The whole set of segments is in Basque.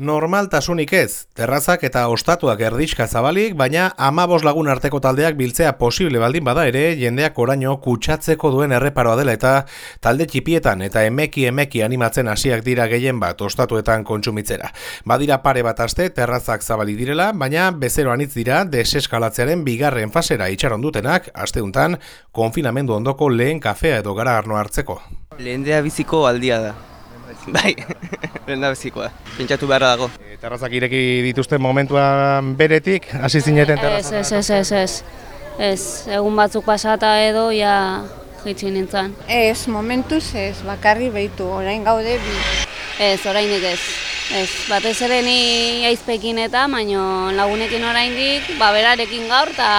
Normaltasunik ez, terrazak eta ostatuak erdixka zabalik, baina amabos lagun arteko taldeak biltzea posible baldin bada ere, jendeak oraino kutsatzeko duen erreparoa dela eta talde txipietan eta emeki emeki animatzen hasiak dira gehien bat ostatuetan kontsumitzera. Badira pare bat aste terrazak zabali direla, baina bezero anitz dira deseskalatzearen bigarren fasera itxaron dutenak, asteuntan konfinamendu ondoko lehen kafea edo gara arno hartzeko. Lehendea biziko aldia da. Bai, lehendea bizikoa. Pentsatu beharra dago. E, terrazak ireki dituzten momentuan beretik, hasi zineten Ez, terrazak? ez, ez, ez, ez. Ez, egun batzuk pasata edo, ja, jitsi nintzen. Ez, momentuz ez, bakarri behitu, orain gaude bi. Ez, orainik ez. Ez, batez ere ni aizpekin eta, baino lagunekin oraindik, ba, berarekin gaur, eta...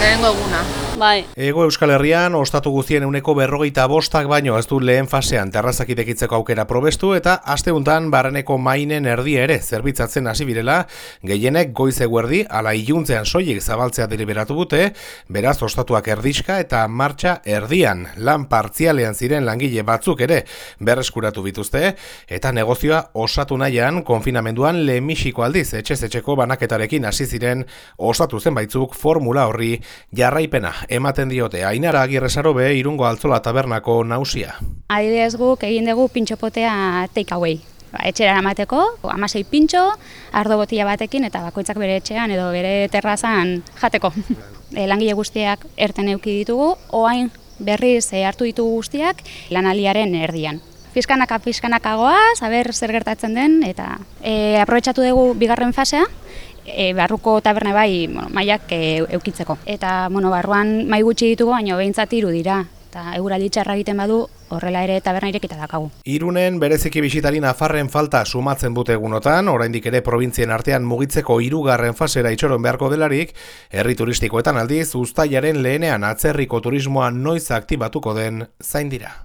Lehenengo eguna. Bai, Ego Euskal Herrian, ostatu guztien euneko berrogeita bostak baino ez du lehen fasean terrazak idekitzeko aukera probestu eta asteuntan barreneko mainen erdi ere zerbitzatzen hasi birela, gehienek goiz eguerdi ala iluntzean soilik zabaltzea deliberatu dute, beraz ostatuak erdixka eta martxa erdian, lan partzialean ziren langile batzuk ere berreskuratu bituzte, eta negozioa osatu nahian konfinamenduan lehenmixiko aldiz etxez etxeko banaketarekin hasi ziren osatu zen baitzuk formula horri jarraipena ematen diote Ainara Agirresarobe irungo altzola tabernako nausia. Adibidez guk egin dugu pintxopotea take away. Ba, etxera eramateko, amasei pintxo, ardo botila batekin eta bakoitzak bere etxean edo bere terrazan jateko. e, langile guztiak erten euki ditugu, oain berriz e, hartu ditugu guztiak lanaliaren erdian. Fiskanaka fiskanakagoa, saber zer gertatzen den eta e, aprobetxatu dugu bigarren fasea, e, barruko taberne bai bueno, maiak e, eukitzeko. Eta bueno, barruan mai gutxi ditugu, baina behintzat hiru dira. Eta eguraldi txarra egiten badu, horrela ere taberna irekita dakagu. Irunen bereziki bisitari nafarren falta sumatzen dute egunotan, oraindik ere probintzien artean mugitzeko hirugarren fasera itxoron beharko delarik, herri turistikoetan aldiz, uztailaren lehenean atzerriko turismoa noiz aktibatuko den zain dira.